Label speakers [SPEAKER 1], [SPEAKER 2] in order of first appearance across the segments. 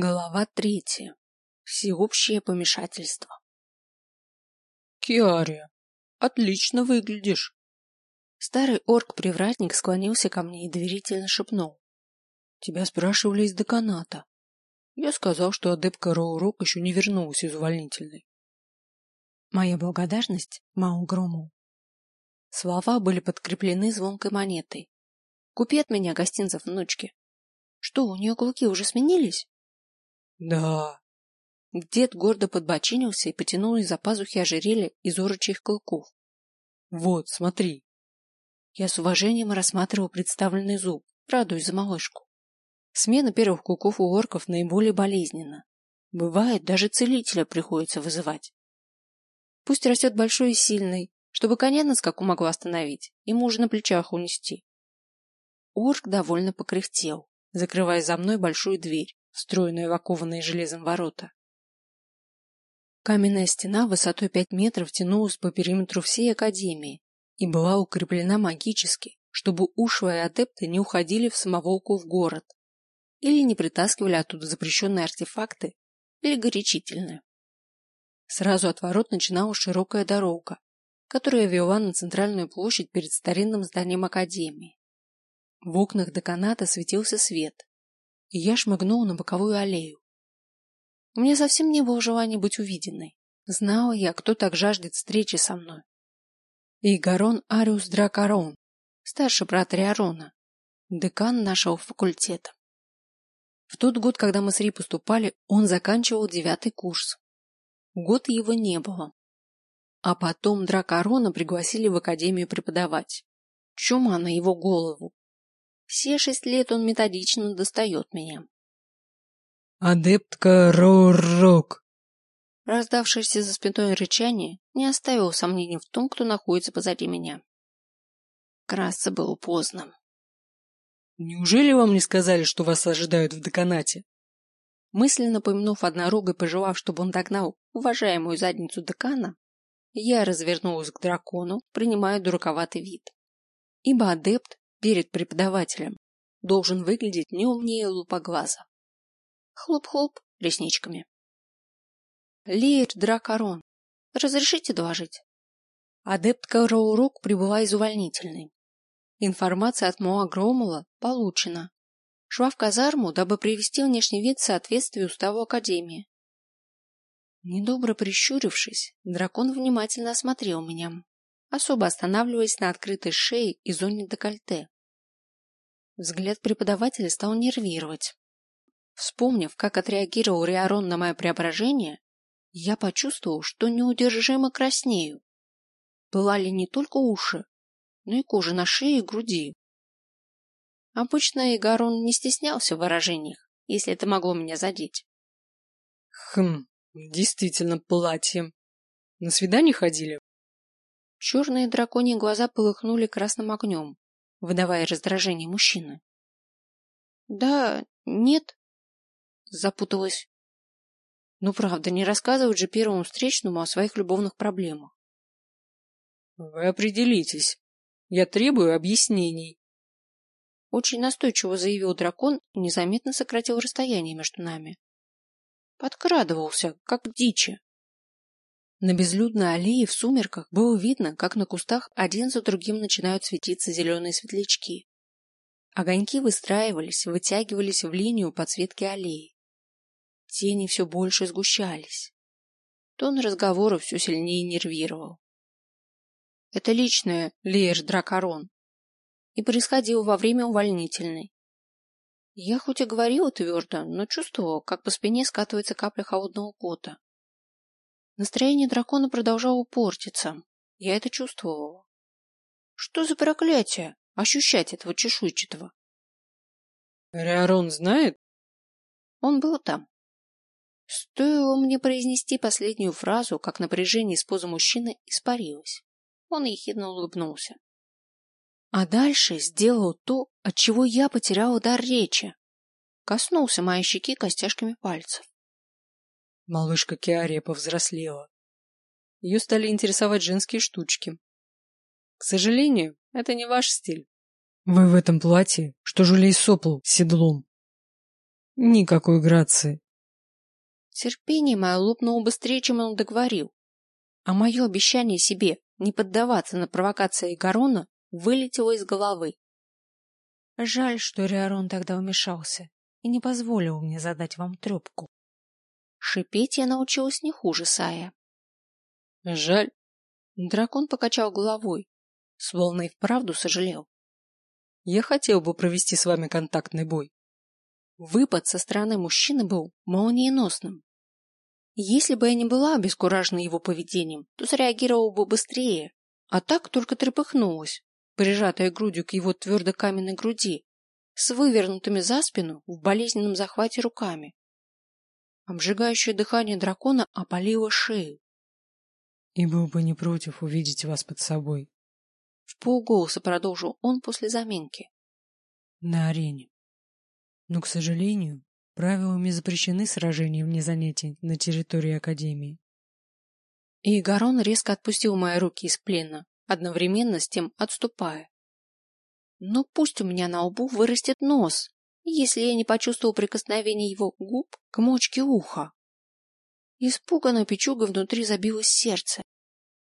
[SPEAKER 1] Глава третья. Всеобщее помешательство.
[SPEAKER 2] Киария, отлично выглядишь.
[SPEAKER 1] Старый орк-привратник склонился ко мне и доверительно шепнул.
[SPEAKER 2] Тебя спрашивали из деканата. Я сказал, что адепка Роурок еще не вернулась из увольнительной.
[SPEAKER 1] Моя благодарность Мау Грому. Слова были подкреплены звонкой монетой. Купи от меня гостинцев внучке. Что, у нее клыки уже сменились?
[SPEAKER 2] Да.
[SPEAKER 1] Дед гордо подбочинился и потянул из-за пазухи ожерелья из орочих клыков.
[SPEAKER 2] Вот, смотри.
[SPEAKER 1] Я с уважением рассматривал представленный зуб, радуясь за малышку. Смена первых клыков у орков наиболее болезненна. Бывает, даже целителя приходится вызывать. Пусть растет большой и сильный, чтобы коня на скаку могла остановить и мужа на плечах унести. Орк довольно покряхтел, закрывая за мной большую дверь, встроенную в окованные железом ворота. Каменная стена высотой пять метров тянулась по периметру всей академии и была укреплена магически, чтобы ушлые адепты не уходили в самоволку в город или не притаскивали оттуда запрещенные артефакты или горячительные. Сразу от ворот начиналась широкая дорога, которая вела на центральную площадь перед старинным зданием академии. В окнах деканата светился свет, и я шмыгнула на боковую аллею. У меня совсем не было желания быть увиденной. Знала я, кто так жаждет встречи со мной. Игорон Ариус Дракарон, старший брат Риарона, декан нашего факультета. В тот год, когда мы с Ри поступали, он заканчивал девятый курс. Год его не было. А потом Дракарона пригласили в академию преподавать. Чума на его голову. Все шесть лет он методично достает меня.
[SPEAKER 2] Адептка Ророк.
[SPEAKER 1] Раздавшееся за спиной рычание не оставило сомнений в том, кто находится позади меня. Красться было поздно.
[SPEAKER 2] Неужели вам не сказали, что вас ожидают в деканате?
[SPEAKER 1] Мысленно помянув однорога и пожелав, чтобы он догнал уважаемую задницу декана, я развернулась к дракону, принимая дураковатый вид. Ибо адепт перед преподавателем должен выглядеть не умнее лупоглаза. Хлоп-хлоп ресничками. Лир Дракарон, разрешите доложить? Адептка Роурок прибыла из увольнительной. Информация от Моа Громола получена. Шла в казарму, дабы привести внешний вид в соответствии уставу Академии. Недобро прищурившись, дракон внимательно осмотрел меня особо останавливаясь на открытой шее и зоне декольте. Взгляд преподавателя стал нервировать. Вспомнив, как отреагировал Риарон на мое преображение, я почувствовал, что неудержимо краснею. Пылали не только уши, но и кожа на шее и груди. Обычно Игарон не стеснялся в выражениях, если это могло меня задеть.
[SPEAKER 2] Хм, действительно платье. На свидание ходили?
[SPEAKER 1] Черные драконьи глаза полыхнули красным огнем, выдавая раздражение мужчины. Да, нет. Запуталась. Ну правда, не рассказывать же первому встречному о своих любовных проблемах.
[SPEAKER 2] Вы определитесь. Я требую объяснений.
[SPEAKER 1] Очень настойчиво заявил дракон и незаметно сократил расстояние между нами. Подкрадывался, как дичи. На безлюдной аллее в сумерках было видно, как на кустах один за другим начинают светиться зеленые светлячки. Огоньки выстраивались, вытягивались в линию подсветки аллеи. Тени все больше сгущались. Тон разговора все сильнее нервировал. Это личное, Лиер Дракарон. И происходило во время увольнительной. Я хоть и говорила твердо, но чувствовала, как по спине скатывается капля холодного пота. Настроение дракона продолжало портиться. Я это чувствовала. Что за проклятие? Ощущать этого чешуйчатого.
[SPEAKER 2] Риарон знает?
[SPEAKER 1] Он был там. Стоило мне произнести последнюю фразу, как напряжение из позы мужчины испарилось. Он ехидно улыбнулся. А дальше сделал то, от чего я потеряла дар речи. Коснулся моей щеки костяшками пальцев.
[SPEAKER 2] Малышка Киария повзрослела. Ее стали интересовать женские штучки. К сожалению, это не ваш стиль. Вы в этом платье, что жулей сопл седлом. Никакой грации,
[SPEAKER 1] Терпение мое лопнуло быстрее, чем он договорил. А мое обещание себе не поддаваться на провокации Гарона вылетело из головы.
[SPEAKER 2] Жаль, что Риарон тогда вмешался и не позволил мне задать вам трепку.
[SPEAKER 1] Шипеть я научилась не хуже Сая.
[SPEAKER 2] Жаль.
[SPEAKER 1] Дракон покачал головой, словно и вправду сожалел.
[SPEAKER 2] Я хотел бы провести с вами контактный бой.
[SPEAKER 1] Выпад со стороны мужчины был молниеносным. Если бы я не была обескуражена его поведением, то среагировала бы быстрее, а так только трепыхнулась, прижатая грудью к его твердо каменной груди, с вывернутыми за спину в болезненном захвате руками. Обжигающее дыхание дракона опалило шею.
[SPEAKER 2] И был бы не против увидеть вас под собой.
[SPEAKER 1] В полголоса продолжил он после заминки.
[SPEAKER 2] На арене. Но, к сожалению, правилами запрещены сражения вне занятий на территории Академии.
[SPEAKER 1] И Гарон резко отпустил мои руки из плена, одновременно с тем отступая. Но пусть у меня на лбу вырастет нос, если я не почувствовал прикосновение его губ к мочке уха. Испуганно печуга внутри забилось сердце.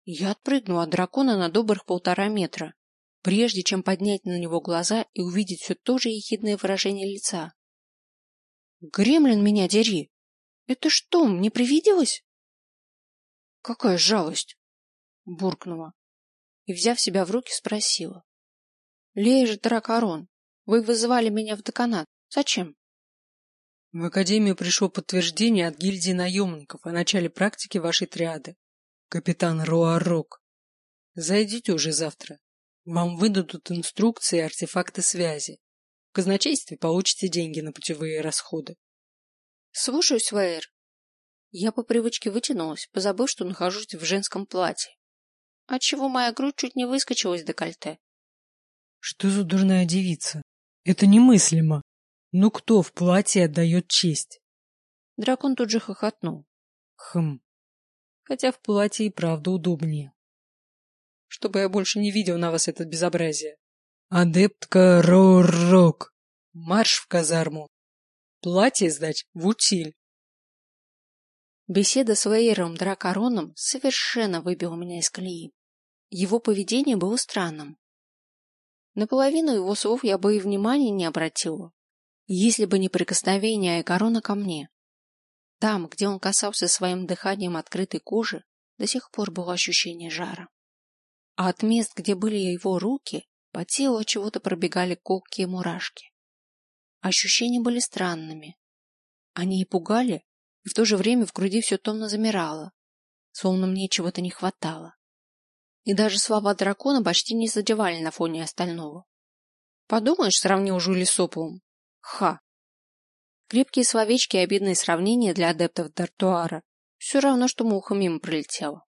[SPEAKER 1] Я отпрыгнул от дракона на добрых полтора метра, прежде чем поднять на него глаза и увидеть все то же ехидное выражение лица. «Гремлин меня дери! Это что, мне привиделось?» «Какая жалость!» — буркнула и, взяв себя в руки, спросила. «Лея же Дракарон, вы вызывали меня в деканат. Зачем?»
[SPEAKER 2] В Академию пришло подтверждение от гильдии наемников о начале практики вашей триады. Капитан Руарок. Зайдите уже завтра. Вам выдадут инструкции и артефакты связи. В казначействе получите деньги на путевые расходы.
[SPEAKER 1] Слушаюсь, Ваэр. Я по привычке вытянулась, позабыв, что нахожусь в женском платье. Отчего моя грудь чуть не выскочила из декольте.
[SPEAKER 2] Что за дурная девица? Это немыслимо. Ну кто в платье отдает честь?
[SPEAKER 1] Дракон тут же хохотнул.
[SPEAKER 2] Хм. Хотя в платье и правда удобнее. Чтобы я больше не видел на вас это безобразие. Адептка Ророк. Марш в казарму. Платье сдать в утиль.
[SPEAKER 1] Беседа с Вейером Дракароном совершенно выбила меня из колеи. Его поведение было странным. Наполовину его слов я бы и внимания не обратила, если бы не прикосновение Айкарона ко мне. Там, где он касался своим дыханием открытой кожи, до сих пор было ощущение жара. А от мест, где были его руки, по телу чего-то пробегали колкие мурашки. Ощущения были странными. Они и пугали, и в то же время в груди все томно замирало, словно мне чего-то не хватало. И даже слова дракона почти не задевали на фоне остального. Подумаешь, сравнил Жюли с Оплом. Ха! Крепкие словечки и обидные сравнения для адептов Дартуара все равно, что муха мимо пролетела.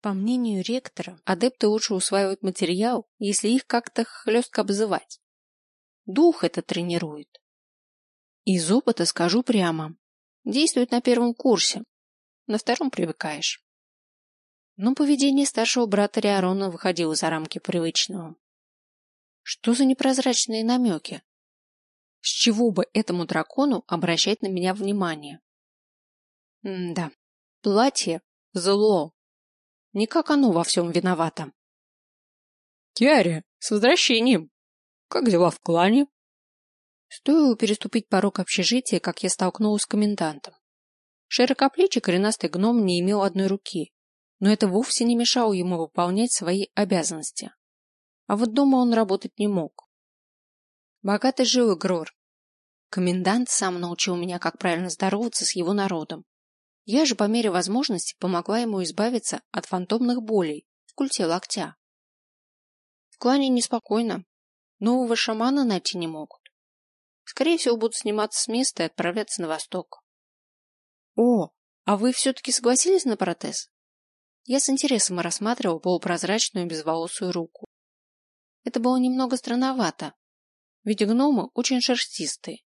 [SPEAKER 1] По мнению ректора, адепты лучше усваивают материал, если их как-то хлестко обзывать. Дух это тренирует. Из опыта скажу прямо. Действует на первом курсе. На втором привыкаешь. Но поведение старшего брата Риарона выходило за рамки привычного. Что за непрозрачные намеки? С чего бы этому дракону обращать на меня внимание? М да, платье — зло. Не как оно во всем виновато.
[SPEAKER 2] Киаре, с возвращением! Как дела в клане?
[SPEAKER 1] Стоило переступить порог общежития, как я столкнулась с комендантом. Широкоплечий коренастый гном не имел одной руки, но это вовсе не мешало ему выполнять свои обязанности. А вот дома он работать не мог. Богатый жил Игрор. Комендант сам научил меня, как правильно здороваться с его народом. Я же по мере возможности помогла ему избавиться от фантомных болей в культе локтя. В клане неспокойно. Нового шамана найти не могут. Скорее всего, будут сниматься с места и отправляться на восток. О, а вы все-таки согласились на протез? Я с интересом рассматривал полупрозрачную безволосую руку. Это было немного странновато, ведь гномы очень шерстистые.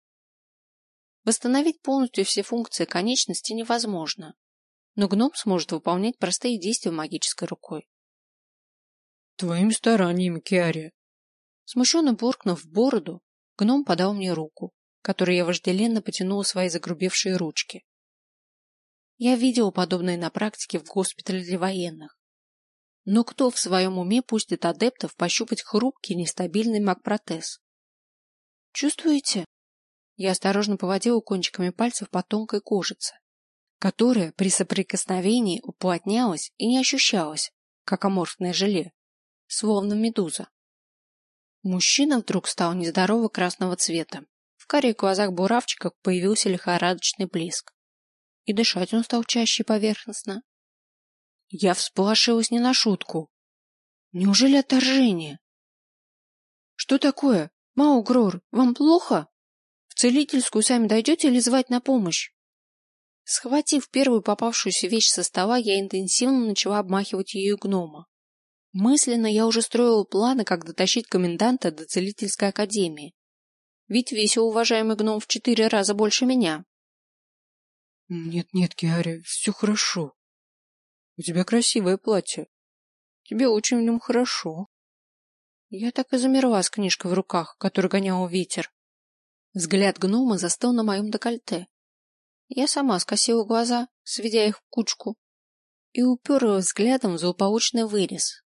[SPEAKER 1] Восстановить полностью все функции конечности невозможно, но гном сможет выполнять простые действия магической рукой.
[SPEAKER 2] Твоими стараниями, Киари.
[SPEAKER 1] Смущенно буркнув в бороду, гном подал мне руку, которой я вожделенно потянула свои загрубевшие ручки. Я видела подобное на практике в госпитале для военных. Но кто в своем уме пустит адептов пощупать хрупкий, нестабильный магпротез? Чувствуете? Я осторожно поводила кончиками пальцев по тонкой кожице, которая при соприкосновении уплотнялась и не ощущалась, как аморфное желе, словно медуза. Мужчина вдруг стал нездорово красного цвета. В карих глазах буравчиков появился лихорадочный блеск. И дышать он стал чаще поверхностно. Я всполошилась не на шутку. Неужели отторжение? Что такое? Маугрор, вам плохо? В целительскую сами дойдете или звать на помощь? Схватив первую попавшуюся вещь со стола, я интенсивно начала обмахивать ее гнома. Мысленно я уже строила планы, как дотащить коменданта до целительской академии. Ведь весь уважаемый гном в четыре раза больше меня.
[SPEAKER 2] Нет-нет, Киари, все хорошо. У тебя красивое платье. Тебе очень в нем хорошо.
[SPEAKER 1] Я так и замерла с книжкой в руках, которую гонял ветер. Взгляд гнома застыл на моем декольте. Я сама скосила глаза, сведя их в кучку, и уперла взглядом в злополучный вырез.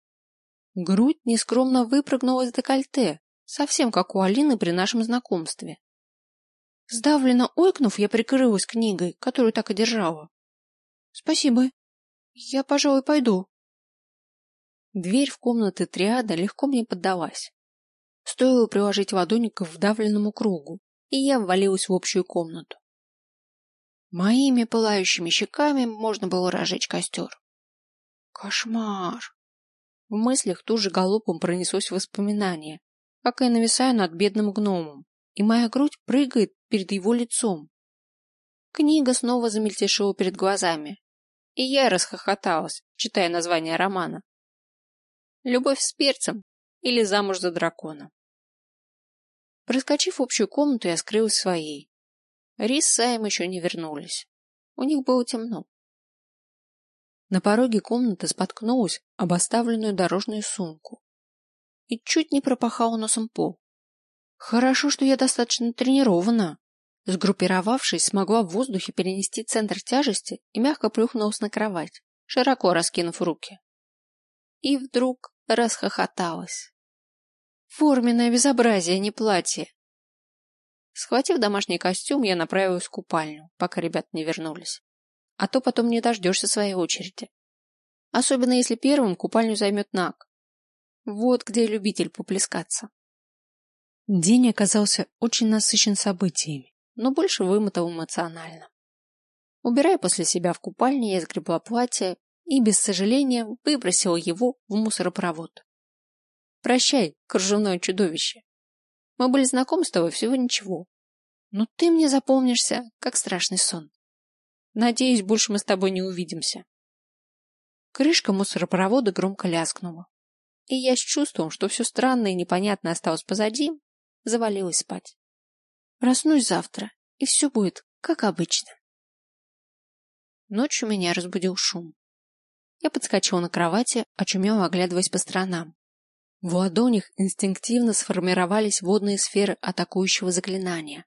[SPEAKER 1] Грудь нескромно выпрыгнула из декольте, совсем как у Алины при нашем знакомстве. Сдавленно ойкнув, я прикрылась книгой, которую так и держала. — Спасибо, я, пожалуй, пойду. Дверь в комнаты триада легко мне поддалась. Стоило приложить ладони к вдавленному кругу, и я ввалилась в общую комнату. Моими пылающими щеками можно было разжечь костер. Кошмар! В мыслях тут же галопом пронеслось воспоминание, как я нависаю над бедным гномом, и моя грудь прыгает перед его лицом. Книга снова замельтешила перед глазами, и я расхохоталась, читая название романа. «Любовь с перцем» или «Замуж за дракона». Проскочив общую комнату, я скрылась в своей. Рис с Саем еще не вернулись. У них было темно. На пороге комнаты споткнулась об оставленную дорожную сумку и чуть не пропахала носом пол. Хорошо, что я достаточно тренирована. Сгруппировавшись, смогла в воздухе перенести центр тяжести и мягко плюхнулась на кровать, широко раскинув руки. И вдруг расхохоталась. Форменное безобразие, не платье. Схватив домашний костюм, я направилась в купальню, пока ребят не вернулись. А то потом не дождешься своей очереди. Особенно если первым купальню займет Наг. Вот где любитель поплескаться. День оказался очень насыщен событиями но больше вымотал эмоционально. Убирая после себя в купальне, я сгребла платье и, без сожаления, выбросила его в мусоропровод. Прощай, кружевное чудовище. Мы были знакомы с тобой всего ничего. Но ты мне запомнишься, как страшный сон. Надеюсь, больше мы с тобой не увидимся. Крышка мусоропровода громко лязгнула. И я с чувством, что все странное и непонятное осталось позади, завалилась спать. Проснусь завтра, и все будет, как обычно. Ночью меня разбудил шум. Я подскочила на кровати, очумело оглядываясь по сторонам. В ладонях инстинктивно сформировались водные сферы атакующего заклинания.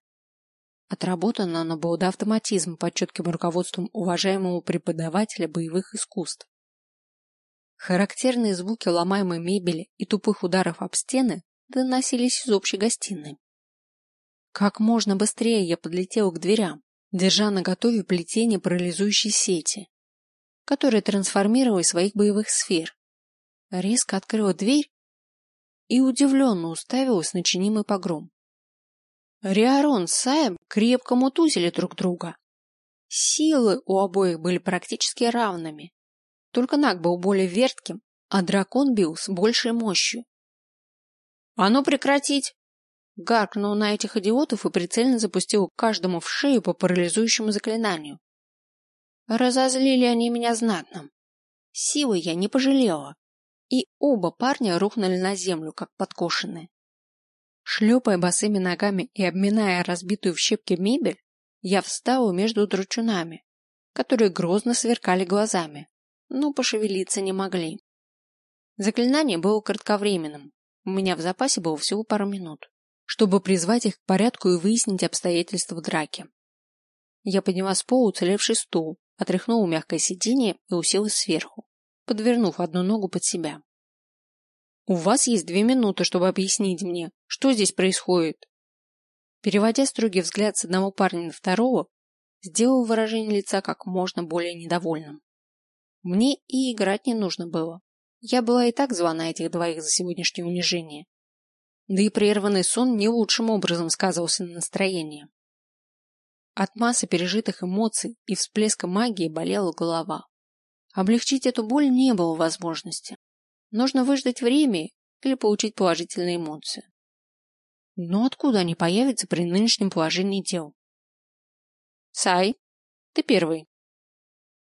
[SPEAKER 1] Отработано оно было до автоматизма под четким руководством уважаемого преподавателя боевых искусств. Характерные звуки ломаемой мебели и тупых ударов об стены доносились из общей гостиной. Как можно быстрее я подлетела к дверям, держа на готове плетение парализующей сети, которая трансформировала своих боевых сфер. Резко открыла дверь и удивленно уставилась на чинимый погром. Риарон с Саем крепко мутузили друг друга. Силы у обоих были практически равными. Только Наг был более вертким, а дракон бил с большей мощью. — А ну прекратить! гаркнул на этих идиотов и прицельно запустил каждому в шею по парализующему заклинанию. Разозлили они меня знатно. Силы я не пожалела, и оба парня рухнули на землю, как подкошенные. Шлепая босыми ногами и обминая разбитую в щепки мебель, я встала между дручунами, которые грозно сверкали глазами, но пошевелиться не могли. Заклинание было кратковременным, у меня в запасе было всего пару минут чтобы призвать их к порядку и выяснить обстоятельства драки. Я подняла с пола уцелевший стул отряхнула мягкое сиденье и уселась сверху, подвернув одну ногу под себя. «У вас есть две минуты, чтобы объяснить мне, что здесь происходит». Переводя строгий взгляд с одного парня на второго, сделал выражение лица как можно более недовольным. Мне и играть не нужно было. Я была и так звана этих двоих за сегодняшнее унижение. Да и прерванный сон не лучшим образом сказывался на настроении. От массы пережитых эмоций и всплеска магии болела голова. Облегчить эту боль не было возможности. Нужно выждать время или получить положительные эмоции. Но откуда они появятся при нынешнем положении дел? Сай, ты первый.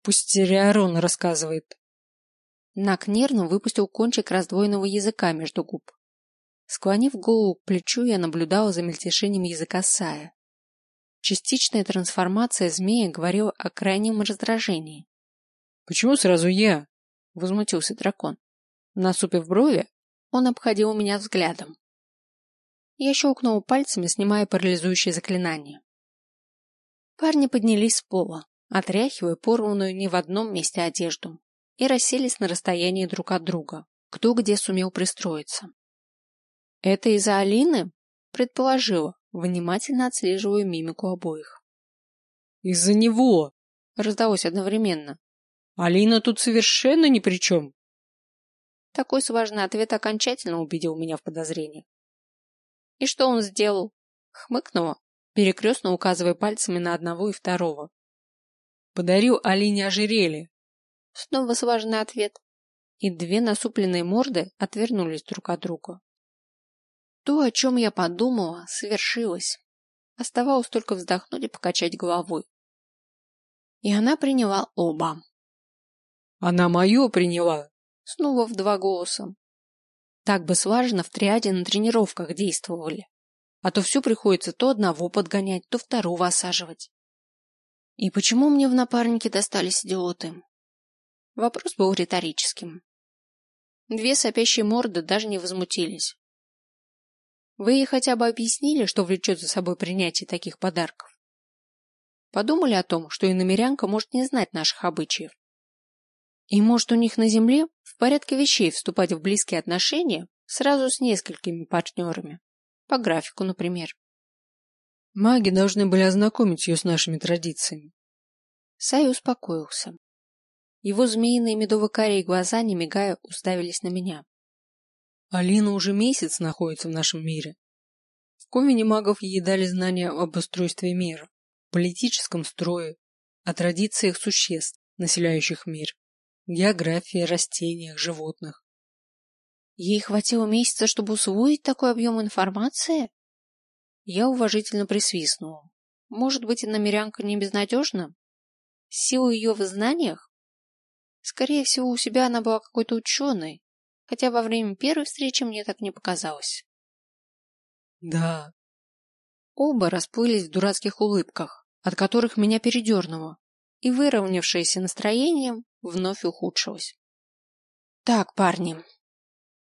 [SPEAKER 2] Пусть Териарон рассказывает.
[SPEAKER 1] Нак нервно выпустил кончик раздвоенного языка между губ. Склонив голову к плечу, я наблюдала за мельтешением языка Сая. Частичная трансформация змея говорила о крайнем раздражении.
[SPEAKER 2] «Почему сразу я?»
[SPEAKER 1] — возмутился дракон. Насупив брови, он обходил меня взглядом. Я щелкнула пальцами, снимая парализующее заклинание. Парни поднялись с пола, отряхивая порванную не в одном месте одежду, и расселись на расстоянии друг от друга, кто где сумел пристроиться. Это из-за Алины? Предположила, внимательно отслеживая мимику обоих.
[SPEAKER 2] Из-за него!
[SPEAKER 1] Раздалось одновременно.
[SPEAKER 2] Алина тут совершенно ни при чем.
[SPEAKER 1] Такой сважный ответ окончательно убедил меня в подозрениях. И что он сделал? Хмыкнула, перекрестно указывая пальцами на одного и второго.
[SPEAKER 2] Подарил Алине ожерелье.
[SPEAKER 1] Снова сважный ответ. И две насупленные морды отвернулись друг от друга. То, о чем я подумала, совершилось. Оставалось только вздохнуть и покачать головой. И она приняла оба.
[SPEAKER 2] Она мое приняла.
[SPEAKER 1] Снова в два голоса. Так бы слаженно в триаде на тренировках действовали. А то все приходится то одного подгонять, то второго осаживать. И почему мне в напарнике достались идиоты? Вопрос был риторическим. Две сопящие морды даже не возмутились. Вы ей хотя бы объяснили, что влечет за собой принятие таких подарков? Подумали о том, что и намерянка может не знать наших обычаев. И может у них на земле в порядке вещей вступать в близкие отношения сразу с несколькими партнерами. По графику, например.
[SPEAKER 2] Маги должны были ознакомить ее с нашими традициями.
[SPEAKER 1] Сай успокоился. Его змеиные медово-карие глаза, не мигая, уставились на меня.
[SPEAKER 2] Алина уже месяц находится в нашем мире. В Ковине магов ей дали знания об устройстве мира, политическом строе, о традициях существ, населяющих мир, географии, растениях, животных.
[SPEAKER 1] Ей хватило месяца, чтобы усвоить такой объем информации? Я уважительно присвистнула. Может быть, и намерянка не безнадежна? Сила ее в знаниях? Скорее всего, у себя она была какой-то ученой, хотя во время первой встречи мне так не показалось.
[SPEAKER 2] Да.
[SPEAKER 1] Оба расплылись в дурацких улыбках, от которых меня передернуло, и выровнявшееся настроение вновь ухудшилось. Так, парни,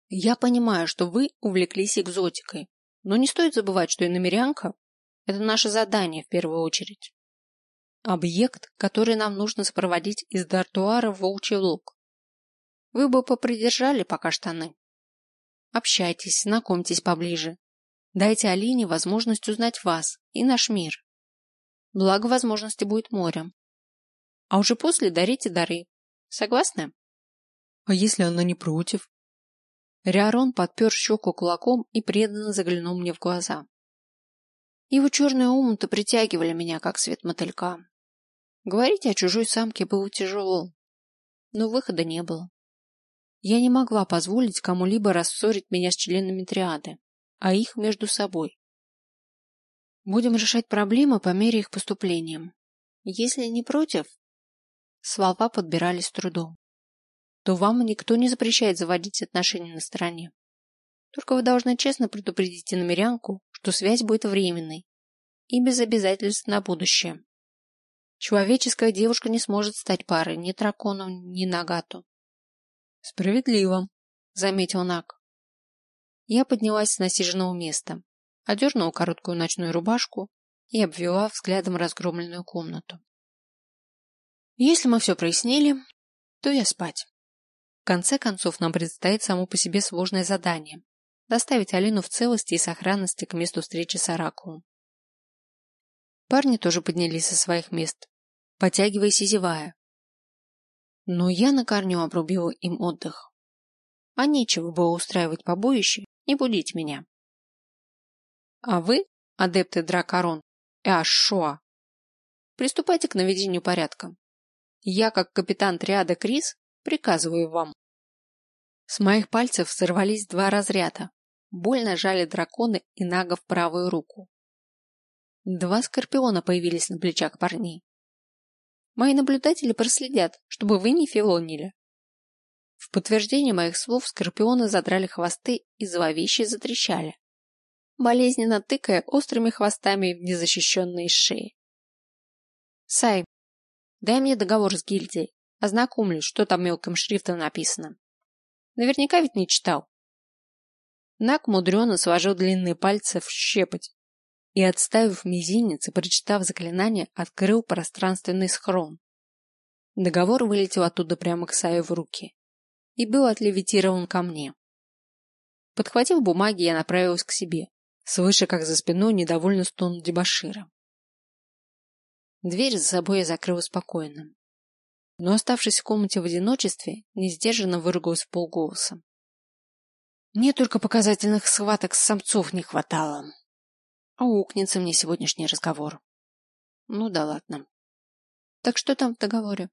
[SPEAKER 1] я понимаю, что вы увлеклись экзотикой, но не стоит забывать, что иномерянка – это наше задание в первую очередь. Объект, который нам нужно сопроводить из Дартуара в Волчий Луг. Вы бы попридержали пока штаны. Общайтесь, знакомьтесь поближе. Дайте Алине возможность узнать вас и наш мир. Благо возможности будет морем. А уже после дарите дары. Согласны?
[SPEAKER 2] А если она не против?
[SPEAKER 1] Риарон подпер щеку кулаком и преданно заглянул мне в глаза. Его черные омуты притягивали меня, как свет мотылька. Говорить о чужой самке было тяжело, но выхода не было. Я не могла позволить кому-либо рассорить меня с членами триады, а их между собой. Будем решать проблемы по мере их поступления. Если не против, слова подбирались трудом, то вам никто не запрещает заводить отношения на стороне. Только вы должны честно предупредить иномерянку, что связь будет временной и без обязательств на будущее. Человеческая девушка не сможет стать парой ни дракону, ни нагату.
[SPEAKER 2] Справедливо,
[SPEAKER 1] заметил Нак. Я поднялась с насиженного места, одернула короткую ночную рубашку и обвела взглядом разгромленную комнату. Если мы все прояснили, то я спать. В конце концов, нам предстоит само по себе сложное задание – доставить Алину в целости и сохранности к месту встречи с Оракулом. Парни тоже поднялись со своих мест, потягиваясь и зевая. Но я на корню обрубила им отдых. А нечего было устраивать побоище и будить меня. А вы, адепты Дракорон и Ашшоа, приступайте к наведению порядка. Я, как капитан триада Крис, приказываю вам. С моих пальцев сорвались два разряда. Больно жали драконы и нага в правую руку. Два скорпиона появились на плечах парней. Мои наблюдатели проследят, чтобы вы не филонили. В подтверждение моих слов скорпионы задрали хвосты и зловеще затрещали, болезненно тыкая острыми хвостами в незащищенные шеи. Сай, дай мне договор с гильдией, ознакомлюсь, что там мелким шрифтом написано. Наверняка ведь не читал. Нак мудрено сложил длинные пальцы в щепоть и, отставив мизинец и прочитав заклинание, открыл пространственный схрон. Договор вылетел оттуда прямо к Саю в руки и был отлевитирован ко мне. Подхватив бумаги, я направилась к себе, слыша, как за спиной недовольно стон дебошира. Дверь за собой я закрыла спокойно. Но, оставшись в комнате в одиночестве, не сдержанно выругалась в полголоса. Мне только показательных схваток с самцов не хватало. А укнется мне сегодняшний разговор. Ну да ладно. Так что там в договоре?